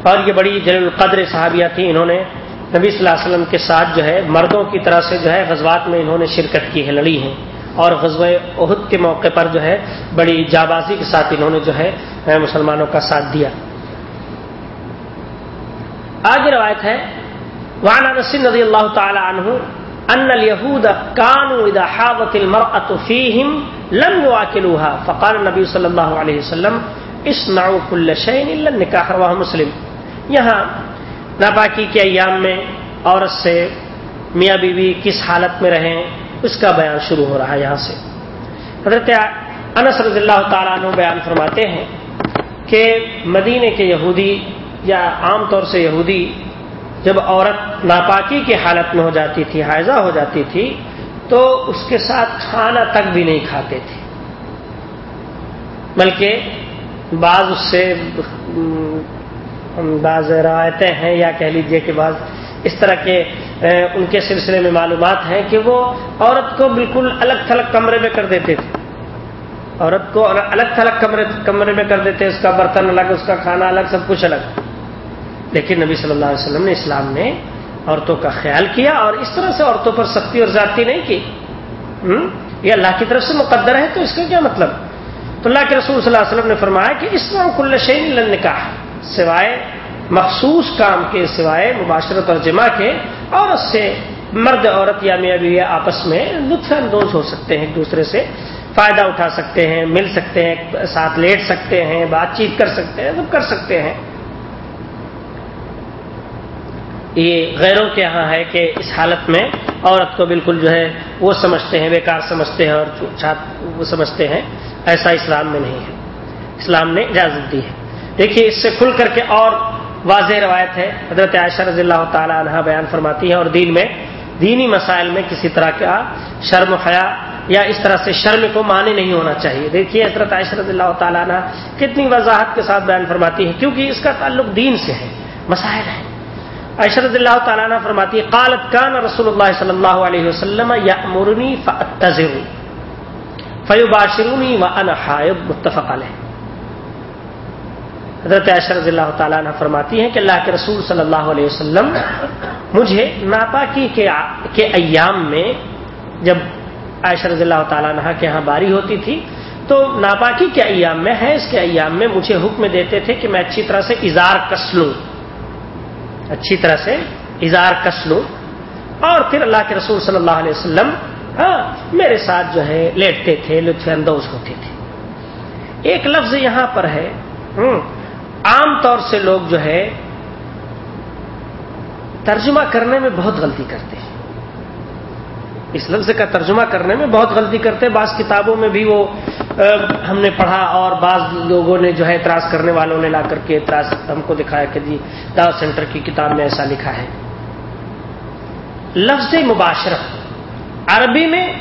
اور یہ بڑی جلیل القدر صحابیہ تھی، انہوں نے نبی صلی اللہ علیہ وسلم کے ساتھ جو ہے، مردوں کی طرح سے جو ہے، غزوات میں انہوں نے شرکت کی ہے، لڑی ہیں۔ اور غزوہ عہد کے موقع پر جو ہے، بڑی جابازی کے ساتھ انہوں نے جو ہے، مسلمانوں کا ساتھ دیا۔ آگے روایت ہے، وعن انس رضی اللہ تعالی عنہ، ان اليهود كانوا اذا حاضت المرأة فيهم لم يواكلوها فقال النبي صلی اللہ علیہ وسلم اصنعوا كل شيء الا النكاح رواه مسلم۔ یہاں ناپاکی کے ایام میں عورت سے میاں بیوی بی کس حالت میں رہیں، اس کا بیان شروع ہو رہا ہے یہاں سے۔ حضرت انس رضی اللہ تعالیٰ عنہ بیان فرماتے ہیں کہ مدینے کے یہودی یا عام طور سے یہودی جب عورت ناپاکی کی حالت میں ہو جاتی تھی، حائضہ ہو جاتی تھی، تو اس کے ساتھ کھانا تک بھی نہیں کھاتے تھے۔ بلکہ بعض اس سے بعض روایتیں ہیں یا کہہ لیجیے کہ بعض اس طرح کے ان کے سلسلے میں معلومات ہیں کہ وہ عورت کو بالکل الگ تھلگ کمرے میں کر دیتے تھے۔ عورت کو الگ تھلگ کمرے کمرے میں کر دیتے، اس کا برتن الگ، اس کا کھانا الگ، سب کچھ الگ۔ لیکن نبی صلی اللہ علیہ وسلم نے اسلام نے عورتوں کا خیال کیا اور اس طرح سے عورتوں پر سختی اور زیادتی نہیں کی۔ یہ اللہ کی طرف سے مقدر ہے تو اس کا کیا مطلب؟ تو اللہ کے رسول صلی اللہ علیہ وسلم نے فرمایا کہ اسلام کل شعین نکاح سوائے مخصوص کام کے، سوائے مباشرت اور جمع کے اور اس سے مرد عورت یا میاں بیوی آپس میں لطف اندوز ہو سکتے ہیں، ایک دوسرے سے فائدہ اٹھا سکتے ہیں، مل سکتے ہیں، ساتھ لیٹ سکتے ہیں، بات چیت کر سکتے ہیں، سب کر سکتے ہیں۔ یہ غیروں کے یہاں ہے کہ اس حالت میں عورت کو بالکل جو ہے وہ سمجھتے ہیں، بیکار سمجھتے ہیں اور وہ سمجھتے ہیں، ایسا اسلام میں نہیں ہے۔ اسلام نے اجازت دی ہے۔ دیکھیے، اس سے کھل کر کے اور واضح روایت ہے۔ حضرت عائشہ رضی اللہ تعالی عنہ بیان فرماتی ہے اور دین میں، دینی مسائل میں کسی طرح کا شرم حیا یا اس طرح سے شرم کو مانے نہیں ہونا چاہیے۔ دیکھیے، حضرت عائشہ رضی اللہ تعالیٰ عنہ کتنی وضاحت کے ساتھ بیان فرماتی ہے کیونکہ اس کا تعلق دین سے ہے، مسائل ہے عائشہ رضی اللہ تعالیٰ عنہ فرماتی قالت کان رسول اللہ صلی اللہ علیہ وسلم یا مرنی فیوباشرونی و انحائب متفق علیہ۔ حضرت عائشہ رضی اللہ تعالیٰ عنہ فرماتی ہیں کہ اللہ کے رسول صلی اللہ علیہ وسلم مجھے ناپاکی کے ایام میں جب عائشہ رضی اللہ تعالیٰ عنہ کے یہاں باری ہوتی تھی، تو ناپاکی کے ایام میں ہے اس کے ایام میں مجھے حکم دیتے تھے کہ میں اچھی طرح سے اظہار کس لوں۔ اچھی طرح سے اظہار کس لو۔ اور پھر اللہ کے رسول صلی اللہ علیہ وسلم ہاں میرے ساتھ جو ہے لیٹتے تھے، لطف اندوز ہوتے تھے۔ ایک لفظ یہاں پر ہے عام طور سے لوگ جو ہے، ترجمہ کرنے میں بہت غلطی کرتے ہیں۔ اس لفظ کا ترجمہ کرنے میں بہت غلطی کرتے ہیں۔ بعض کتابوں میں بھی وہ ہم نے پڑھا اور بعض لوگوں نے جو ہے اعتراض کرنے والوں نے لا کر کے اعتراض ہم کو دکھایا کہ جی دا سینٹر کی کتاب میں ایسا لکھا ہے۔ لفظ مباشرت عربی میں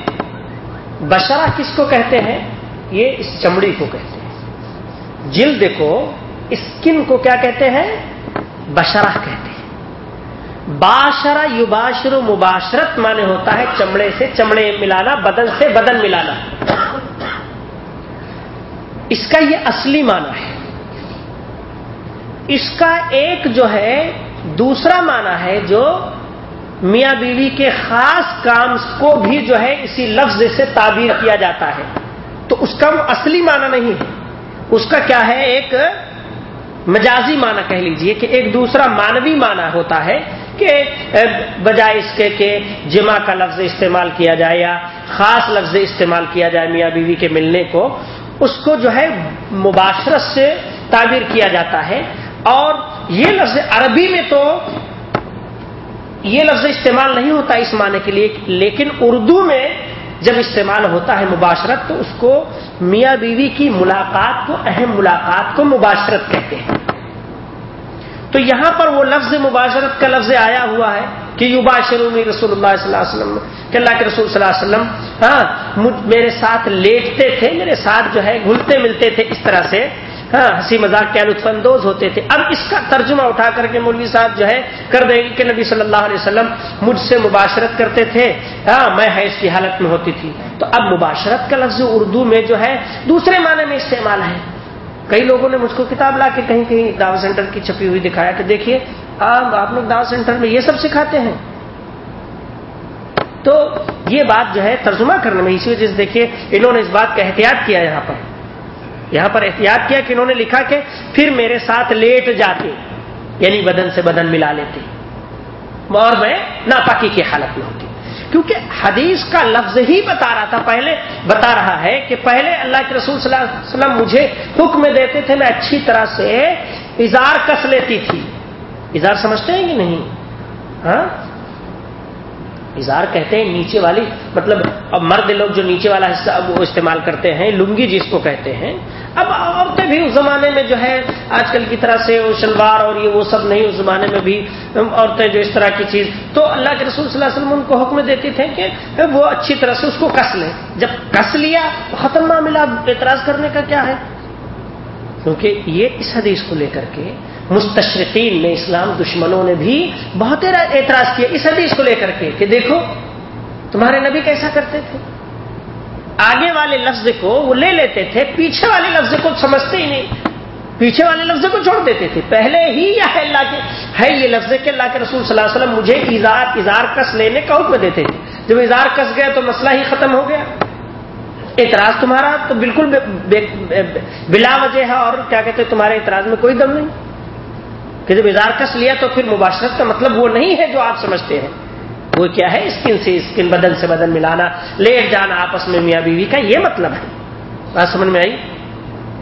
بشرا کس کو کہتے ہیں؟ یہ اس چمڑی کو کہتے ہیں۔ جلد کو اسکن کو کیا کہتے ہیں؟ بشرا کہتے ہیں۔ باشرا یوباشر مباشرت مانے ہوتا ہے چمڑے سے چمڑے ملانا، بدن سے بدن ملانا۔ اس کا یہ اصلی معنی ہے۔ اس کا ایک جو ہے، دوسرا معنی ہے جو میاں بیوی کے خاص کام کو بھی جو ہے، اسی لفظ سے تعبیر کیا جاتا ہے۔ تو اس کا وہ اصلی معنی نہیں ہے۔ اس کا کیا ہے، ایک مجازی معنی کہہ لیجیے کہ ایک دوسرا مانوی معنی ہوتا ہے۔ کہ بجائے اس کے کہ جمع کا لفظ استعمال کیا جائے یا خاص لفظ استعمال کیا جائے میاں بیوی کے ملنے کو، اس کو جو ہے مباشرت سے تعبیر کیا جاتا ہے۔ اور یہ لفظ عربی میں تو یہ لفظ استعمال نہیں ہوتا اس معنی کے لیے، لیکن اردو میں جب استعمال ہوتا ہے مباشرت تو اس کو میاں بیوی کی ملاقات کو، اہم ملاقات کو مباشرت کہتے ہیں۔ تو یہاں پر وہ لفظ مباشرت کا لفظ آیا ہوا ہے کہ یوبا شروع رسول اللہ صلی اللہ علیہ وسلم، کہ اللہ کے رسول صلی اللہ علیہ وسلم ہاں میرے ساتھ لیٹتے تھے، میرے ساتھ جو ہے گھلتے ملتے تھے اس طرح سے ہاں ہنسی مذاق کیا لطف اندوز ہوتے تھے۔ اب اس کا ترجمہ اٹھا کر کے مولوی صاحب جو ہے کر دیں گے کہ نبی صلی اللہ علیہ وسلم مجھ سے مباشرت کرتے تھے۔ ہاں میں حیض کی حالت میں ہوتی تھی۔ تو اب مباشرت کا لفظ اردو میں جو ہے دوسرے معنی میں استعمال ہے۔ کئی لوگوں نے مجھ کو کتاب لا کے کہیں کہیں دعوت سینٹر کی چھپی ہوئی دکھایا کہ دیکھیے آپ لوگ دعوت سینٹر میں یہ سب سکھاتے ہیں۔ تو یہ بات جو ہے ترجمہ کرنے میں، اسی وجہ سے دیکھیے، انہوں نے اس بات کا احتیاط کیا یہاں پر۔ یہاں پر احتیاط کیا کہ انہوں نے لکھا کہ پھر میرے ساتھ لیٹ جاتے یعنی بدن سے بدن ملا لیتے۔ اور میں ناپاکی کی حالت میں ہوتی۔ کیونکہ حدیث کا لفظ ہی بتا رہا تھا، پہلے بتا رہا ہے کہ پہلے اللہ کے رسول صلی اللہ علیہ وسلم مجھے حکم دیتے تھے، میں اچھی طرح سے اظہار کس لیتی تھی۔ اظہار سمجھتے ہیں کہ نہیں؟ ہاں؟ اظہار کہتے ہیں نیچے والی مطلب اب مرد لوگ جو نیچے والا حصہ وہ استعمال کرتے ہیں، لنگی جس کو کہتے ہیں۔ اب عورتیں بھی اس زمانے میں جو ہے، آج کل کی طرح سے وہ شلوار اور یہ وہ سب نہیں، اس زمانے میں بھی عورتیں جو اس طرح کی چیز۔ تو اللہ کے رسول صلی اللہ علیہ وسلم ان کو حکم دیتی تھے کہ وہ اچھی طرح سے اس کو کس لیں۔ جب کس لیا تو ختم نہ ملا اعتراض کرنے کا کیا ہے؟ کیونکہ یہ اس حدیث کو لے کر کے مستشرقین نے اسلام دشمنوں نے بھی بہت اعتراض کیا اس حدیث کو لے کر کے کہ دیکھو، تمہارے نبی کیسا کرتے تھے؟ آگے والے لفظ کو وہ لے لیتے تھے، پیچھے والے لفظ کو سمجھتے ہی نہیں۔ پیچھے والے لفظ کو چھوڑ دیتے تھے۔ پہلے ہی یا ہے اللہ کے، ہے یہ لفظ کہ اللہ کے رسول صلی اللہ علیہ وسلم مجھے اظہار اظہار کس لینے کا حکم دیتے تھے۔ جب اظہار کس گیا تو مسئلہ ہی ختم ہو گیا۔ اعتراض تمہارا تو بالکل بلا وجہ ہے اور کیا کہتے تمہارے اعتراض میں کوئی دم نہیں۔ کہ جب اظہار کس لیا تو پھر مباشرت کا مطلب وہ نہیں ہے جو آپ سمجھتے ہیں۔ وہ کیا ہے؟ اسکن سے اسکن بدن سے بدن ملانا لیٹ جانا آپس میں میاں بیوی کا، یہ مطلب ہے۔ بات سمجھ میں آئی؟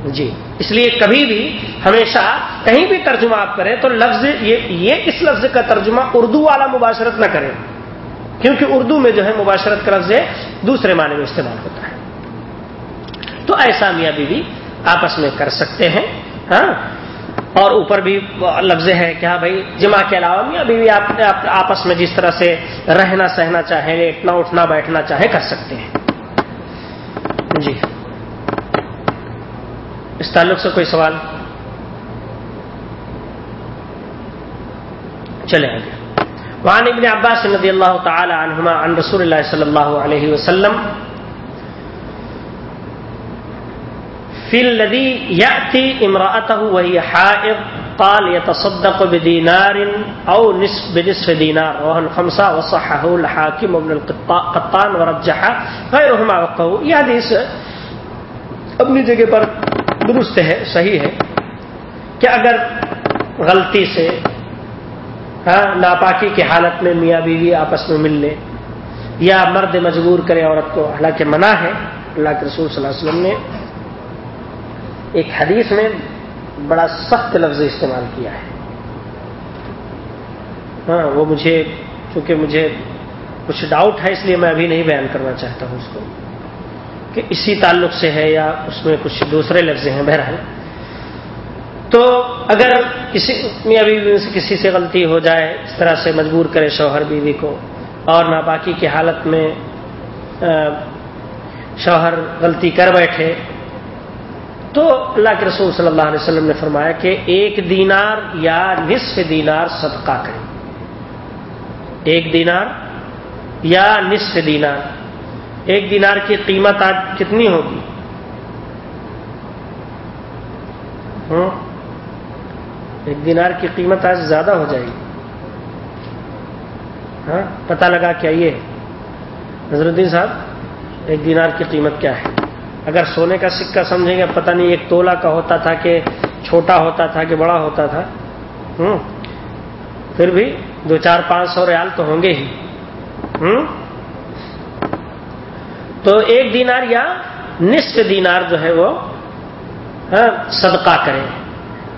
جی۔ اس لیے کبھی بھی ہمیشہ کہیں بھی ترجمہ آپ کریں تو لفظ یہ اس لفظ کا ترجمہ اردو والا مباشرت نہ کریں۔ کیونکہ اردو میں جو ہے مباشرت کا لفظ دوسرے معنی میں استعمال ہوتا ہے۔ تو ایسا میاں بیوی آپس میں کر سکتے ہیں۔ ہاں؟ اور اوپر بھی لفظ ہے کہ ہاں بھائی جمع کے علاوہ میاں بیوی آپ آپس میں جس طرح سے رہنا سہنا چاہیں لیٹنا اٹھنا بیٹھنا چاہیں کر سکتے ہیں۔ جی۔ اس تعلق سے کوئی سوال؟ چلے آگے وعن ابن عباس رضی اللہ تعالی عنہما عن رسول اللہ صلی اللہ علیہ وسلم فی الذی یأتی امرأته وہی حائض، قال يتصدق بدینار او نصف بنصف دینار روح الخمسہ وصححه الحاکم ابن القطان ورجح غیرهما وقعه یہ حدیث اپنی جگہ پر درست ہے، صحیح ہے کہ اگر غلطی سے ہاں ناپاکی کی حالت میں میاں بیوی آپس میں مل لے یا مرد مجبور کرے عورت کو، حالانکہ منع ہے، اللہ کے رسول صلی اللہ علیہ وسلم نے ایک حدیث میں بڑا سخت لفظ استعمال کیا ہے۔ ہاں وہ مجھے، چونکہ مجھے کچھ ڈاؤٹ ہے، اس لیے میں ابھی نہیں بیان کرنا چاہتا ہوں اس کو۔ کہ اسی تعلق سے ہے یا اس میں کچھ دوسرے لفظ ہیں، بہرحال۔ تو اگر کسی، میاں بیوی سے کسی سے غلطی ہو جائے، اس طرح سے مجبور کرے شوہر بیوی کو، اور ناپاکی کی حالت میں شوہر غلطی کر بیٹھے تو اللہ کے رسول صلی اللہ علیہ وسلم نے فرمایا کہ ایک دینار یا نصف دینار صدقہ کرے ایک دینار یا نصف دینار۔ ایک دینار کی قیمت آج کتنی ہوگی؟ ایک دینار کی قیمت آج زیادہ ہو جائے گی۔ ہاں؟ پتا لگا کیا یہ نظر الدین صاحب، ایک دینار کی قیمت کیا ہے؟ اگر سونے کا سکہ سمجھیں گے، پتہ نہیں ایک تولا کا ہوتا تھا کہ چھوٹا ہوتا تھا کہ بڑا ہوتا تھا۔ ہوں؟ پھر بھی دو چار پانچ سو ریال تو ہوں گے ہی۔ ہوں؟ تو ایک دینار یا نصف دینار جو ہے وہ ہاں، صدقہ کرے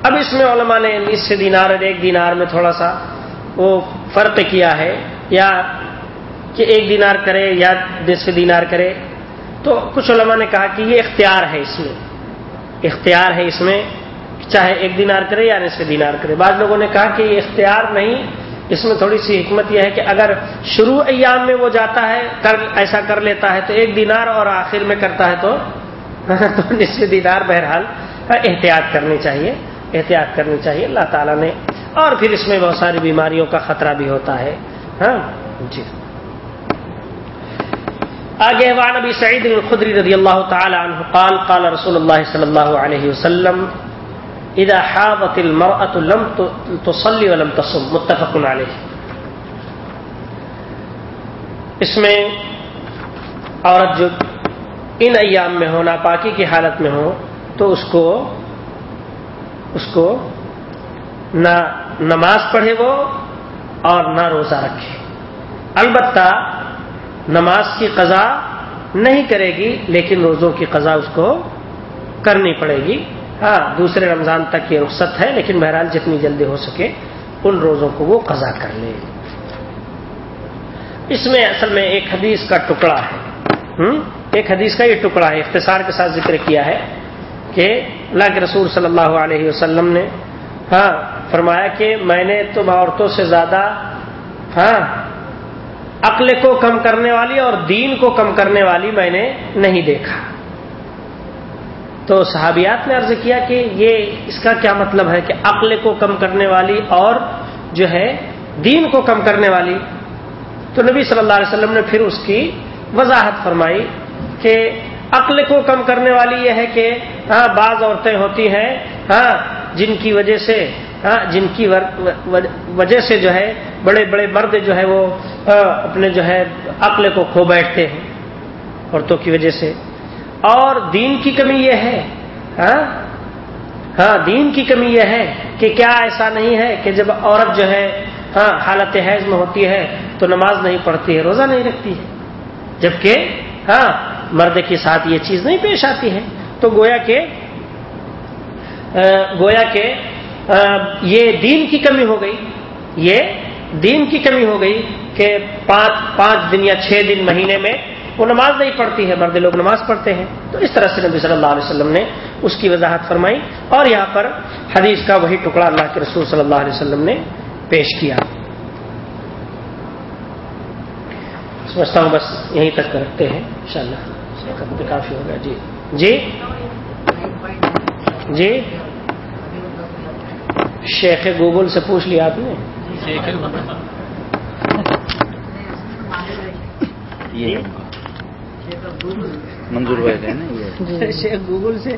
اب اس میں علماء نے نصف دینار اور ایک دینار میں تھوڑا سا وہ فرق کیا ہے، یا کہ ایک دینار کرے یا نصف دینار کرے تو کچھ علماء نے کہا کہ یہ اختیار ہے اس میں۔ اختیار ہے اس میں چاہے ایک دینار کرے یا نصف دینار کرے۔ بعض لوگوں نے کہا کہ یہ اختیار نہیں۔ اس میں تھوڑی سی حکمت یہ ہے کہ اگر شروع ایام میں وہ جاتا ہے، کر، ایسا کر لیتا ہے تو ایک دینار اور آخر میں کرتا ہے تو نصف دینار بہرحال احتیاط کرنی چاہیے۔ احتیاط کرنی چاہیے۔ اللہ تعالیٰ نے اور پھر اس میں بہت ساری بیماریوں کا خطرہ بھی ہوتا ہے۔ ہاں؟ جی۔ آگے وعن نبی سعید الخدری رضی اللہ تعالی عنہ قال قال رسول اللہ صلی اللہ علیہ وسلم، اذا حاضت المرأة لم تصلي ولم تصم. متفق علیہ۔ اس میں عورت جو ان ایام میں ہو، ناپاکی کی حالت میں ہو، تو اس کو اس کو نہ نماز پڑھے وہ اور نہ روزہ رکھے۔ البتہ نماز کی قضا نہیں کرے گی، لیکن روزوں کی قضا اس کو کرنی پڑے گی۔ ہاں دوسرے رمضان تک یہ رخصت ہے، لیکن بہرحال جتنی جلدی ہو سکے ان روزوں کو وہ قضا کر لے۔ اس میں اصل میں ایک حدیث کا ٹکڑا ہے۔ ایک حدیث کا یہ ٹکڑا ہے، اختصار کے ساتھ ذکر کیا ہے کہ اللہ کے رسول صلی اللہ علیہ وسلم نے ہاں فرمایا کہ میں نے تم عورتوں سے زیادہ ہاں عقل کو کم کرنے والی اور دین کو کم کرنے والی میں نے نہیں دیکھا۔ تو صحابیات نے عرض کیا کہ یہ اس کا کیا مطلب ہے کہ عقل کو کم کرنے والی اور جو ہے دین کو کم کرنے والی؟ تو نبی صلی اللہ علیہ وسلم نے پھر اس کی وضاحت فرمائی کہ عقل کو کم کرنے والی یہ ہے کہ ہاں بعض عورتیں ہوتی ہیں ہاں جن کی وجہ سے ہاں، جن کی وجہ سے جو ہے، بڑے بڑے مرد جو ہے وہ اپنے جو ہے، عقل کو کھو بیٹھتے ہیں، عورتوں کی وجہ سے۔ اور دین کی کمی یہ ہے ہاں؟ ہاں دین کی کمی یہ ہے کہ کیا ایسا نہیں ہے کہ جب عورت جو ہے ہاں حالت حیض میں ہوتی ہے تو نماز نہیں پڑھتی ہے، روزہ نہیں رکھتی ہے۔ جبکہ ہاں مرد کے ساتھ یہ چیز نہیں پیش آتی ہے۔ تو گویا کہ گویا کہ یہ دین کی کمی ہو گئی۔ یہ دین کی کمی ہو گئی کہ پانچ پانچ دن یا چھ دن مہینے میں وہ نماز نہیں پڑھتی ہے، مرد لوگ نماز پڑھتے ہیں۔ تو اس طرح سے نبی صلی اللہ علیہ وسلم نے اس کی وضاحت فرمائی اور یہاں پر حدیث کا وہی ٹکڑا اللہ کے رسول صلی اللہ علیہ وسلم نے پیش کیا۔ سمجھتا ہوں بس یہیں تک رکھتے ہیں۔ ان شاء اللہ کافی ہوگا جی۔ جی۔ جی۔ شیخ گوگل سے پوچھ لیا آپ نے؟ منظور بھائی شیخ گوگل سے